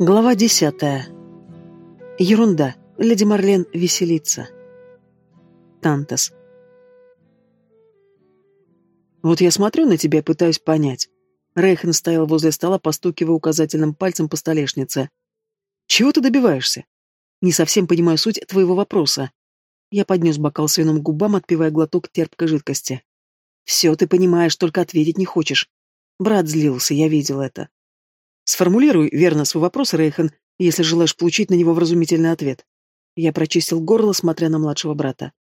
Глава десятая. Ерунда. Леди Марлен веселится. Тантас. Вот я смотрю на тебя и пытаюсь понять. Рейхен стоял возле стола, постукивая указательным пальцем по столешнице. Чего ты добиваешься? Не совсем понимаю суть твоего вопроса. Я поднес бокал с вином к губам, отпивая глоток терпкой жидкости. Все ты понимаешь, только ответить не хочешь. Брат злился, я видел это. Сформулируй верно свой вопрос, Рейхан, если желаешь получить на него вразумительный ответ. Я прочистил горло, смотря на младшего брата.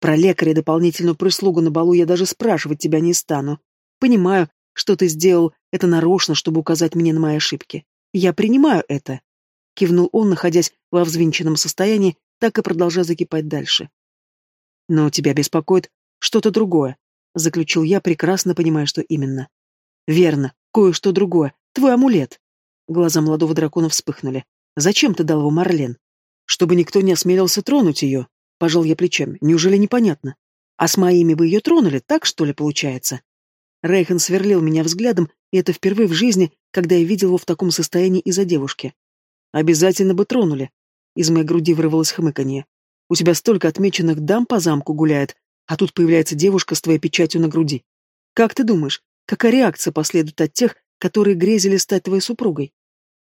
Про лекаря и дополнительную прислугу на балу я даже спрашивать тебя не стану. Понимаю, что ты сделал это нарочно, чтобы указать мне на мои ошибки. Я принимаю это. Кивнул он, находясь во взвинченном состоянии, так и продолжая закипать дальше. Но тебя беспокоит что-то другое, заключил я, прекрасно понимая, что именно. Верно, кое-что другое, Твой амулет. Глаза молодого дракона вспыхнули. Зачем ты дал его Марлен? Чтобы никто не осмелился тронуть ее. Пожал я плечами. Неужели непонятно? А с моими бы ее тронули, так что ли получается? Рейхан сверлил меня взглядом, и это впервые в жизни, когда я видел его в таком состоянии из-за девушки. Обязательно бы тронули. Из моей груди вырвалось хмыканье. У тебя столько отмеченных дам по замку гуляет, а тут появляется девушка с твоей печатью на груди. Как ты думаешь, какая реакция последует от тех, которые грезили стать твоей супругой.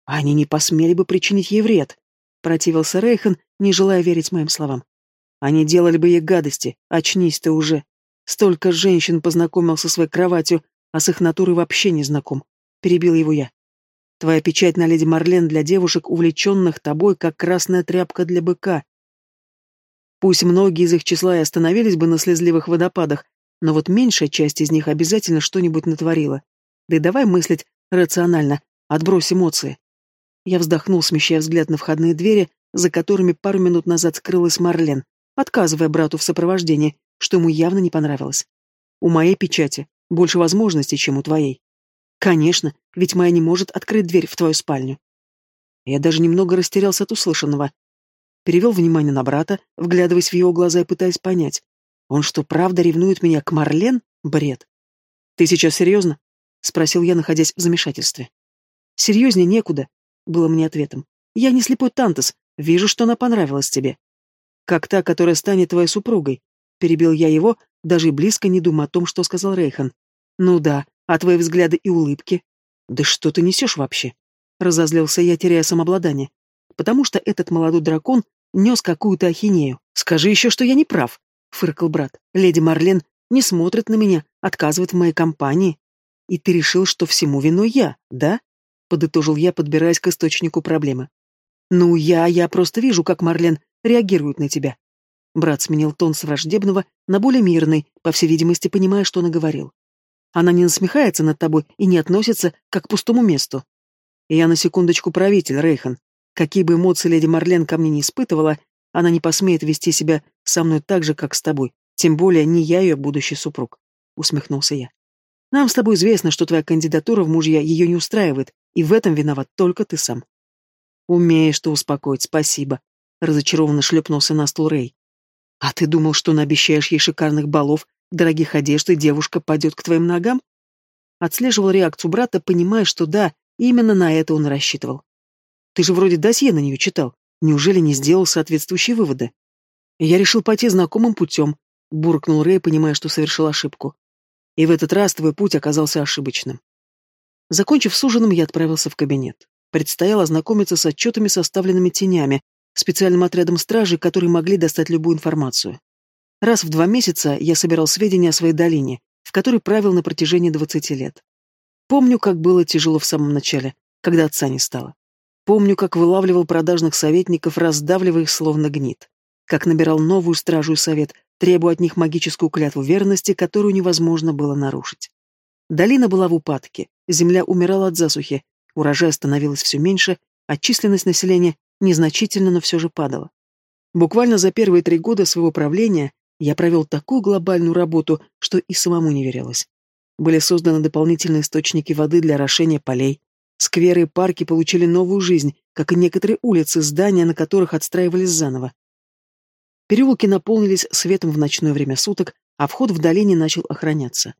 Они не посмели бы причинить ей вред, противился Рейхан, не желая верить моим словам. Они делали бы ей гадости, очнись ты уже. Столько женщин познакомил со своей кроватью, а с их натурой вообще не знаком. Перебил его я. Твоя печать на леди Марлен для девушек, увлеченных тобой, как красная тряпка для быка. Пусть многие из их числа и остановились бы на слезливых водопадах, но вот меньшая часть из них обязательно что-нибудь натворила. Да и давай мыслить рационально, отбрось эмоции. Я вздохнул, смещая взгляд на входные двери, за которыми пару минут назад скрылась Марлен, отказывая брату в сопровождении, что ему явно не понравилось. У моей печати больше возможностей, чем у твоей. Конечно, ведь моя не может открыть дверь в твою спальню. Я даже немного растерялся от услышанного. Перевел внимание на брата, вглядываясь в его глаза и пытаясь понять. Он что, правда ревнует меня к Марлен? Бред. Ты сейчас серьезно? — спросил я, находясь в замешательстве. «Серьезнее некуда», — было мне ответом. «Я не слепой Тантас, вижу, что она понравилась тебе». «Как та, которая станет твоей супругой», — перебил я его, даже близко не думая о том, что сказал Рейхан. «Ну да, а твои взгляды и улыбки?» «Да что ты несешь вообще?» — разозлился я, теряя самообладание. «Потому что этот молодой дракон нес какую-то ахинею. Скажи еще, что я не прав», — фыркал брат. «Леди Марлен не смотрит на меня, отказывает в моей компании. И ты решил, что всему виной я, да? Подытожил я, подбираясь к источнику проблемы. Ну, я, я просто вижу, как Марлен реагирует на тебя. Брат сменил тон с враждебного на более мирный, по всей видимости, понимая, что наговорил. Она не насмехается над тобой и не относится как к пустому месту. Я на секундочку правитель, Рейхан. Какие бы эмоции леди Марлен ко мне не испытывала, она не посмеет вести себя со мной так же, как с тобой. Тем более не я ее будущий супруг. Усмехнулся я. Нам с тобой известно, что твоя кандидатура в мужья ее не устраивает, и в этом виноват только ты сам. Умеешь ты успокоить, спасибо. Разочарованно шлепнулся на стул Рэй. А ты думал, что наобещаешь ей шикарных балов, дорогих одежд, и девушка пойдет к твоим ногам? Отслеживал реакцию брата, понимая, что да, именно на это он рассчитывал. Ты же вроде досье на нее читал. Неужели не сделал соответствующие выводы? Я решил пойти знакомым путем, буркнул Рэй, понимая, что совершил ошибку. И в этот раз твой путь оказался ошибочным. Закончив с ужином, я отправился в кабинет. Предстояло ознакомиться с отчетами, составленными тенями, специальным отрядом стражи, которые могли достать любую информацию. Раз в два месяца я собирал сведения о своей долине, в которой правил на протяжении двадцати лет. Помню, как было тяжело в самом начале, когда отца не стало. Помню, как вылавливал продажных советников, раздавливая их словно гнит. Как набирал новую стражу и совет, требуя от них магическую клятву верности, которую невозможно было нарушить. Долина была в упадке, земля умирала от засухи, урожая становилось все меньше, а численность населения незначительно, но все же падала. Буквально за первые три года своего правления я провел такую глобальную работу, что и самому не верилось. Были созданы дополнительные источники воды для орошения полей, скверы и парки получили новую жизнь, как и некоторые улицы, здания, на которых отстраивались заново. Переулки наполнились светом в ночное время суток, а вход в долине начал охраняться.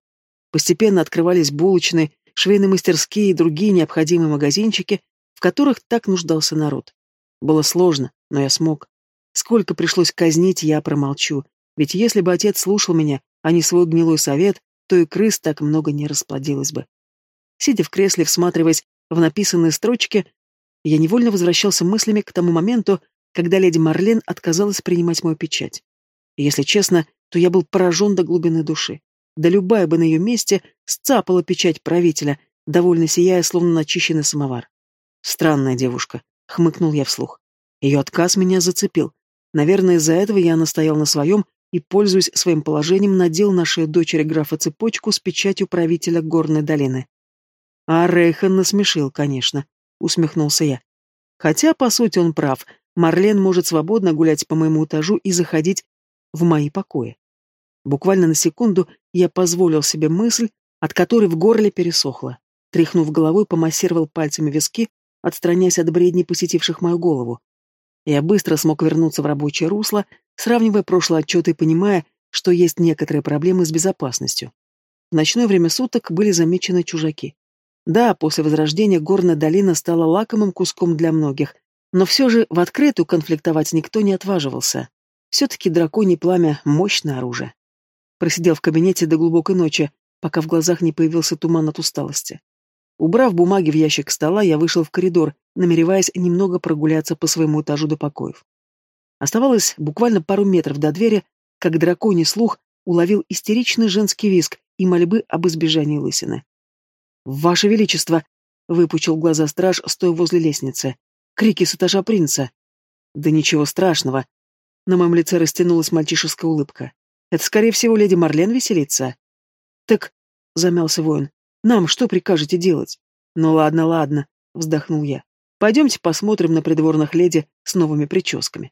Постепенно открывались булочные, швейные мастерские и другие необходимые магазинчики, в которых так нуждался народ. Было сложно, но я смог. Сколько пришлось казнить, я промолчу. Ведь если бы отец слушал меня, а не свой гнилой совет, то и крыс так много не расплодилось бы. Сидя в кресле, всматриваясь в написанные строчки, я невольно возвращался мыслями к тому моменту, когда леди Марлен отказалась принимать мою печать. Если честно, то я был поражен до глубины души. Да любая бы на ее месте сцапала печать правителя, довольно сияя, словно начищенный самовар. Странная девушка, хмыкнул я вслух. Ее отказ меня зацепил. Наверное, из-за этого я настоял на своем и, пользуясь своим положением, надел нашей дочери графа цепочку с печатью правителя Горной долины. А Рейхан насмешил, конечно, усмехнулся я. Хотя, по сути, он прав. Марлен может свободно гулять по моему этажу и заходить в мои покои. Буквально на секунду я позволил себе мысль, от которой в горле пересохло. Тряхнув головой, помассировал пальцами виски, отстраняясь от бредней, посетивших мою голову. Я быстро смог вернуться в рабочее русло, сравнивая прошлые отчеты и понимая, что есть некоторые проблемы с безопасностью. В ночное время суток были замечены чужаки. Да, после возрождения горная долина стала лакомым куском для многих, но все же в открытую конфликтовать никто не отваживался. Все-таки драконий пламя — мощное оружие. Просидел в кабинете до глубокой ночи, пока в глазах не появился туман от усталости. Убрав бумаги в ящик стола, я вышел в коридор, намереваясь немного прогуляться по своему этажу до покоев. Оставалось буквально пару метров до двери, как драконий слух уловил истеричный женский визг и мольбы об избежании лысины. «Ваше Величество!» — выпучил глаза страж, стоя возле лестницы. «Крики с этажа принца!» «Да ничего страшного!» На моем лице растянулась мальчишеская улыбка. «Это, скорее всего, леди Марлен веселится?» «Так...» — замялся воин. «Нам что прикажете делать?» «Ну ладно, ладно», — вздохнул я. «Пойдемте посмотрим на придворных леди с новыми прическами».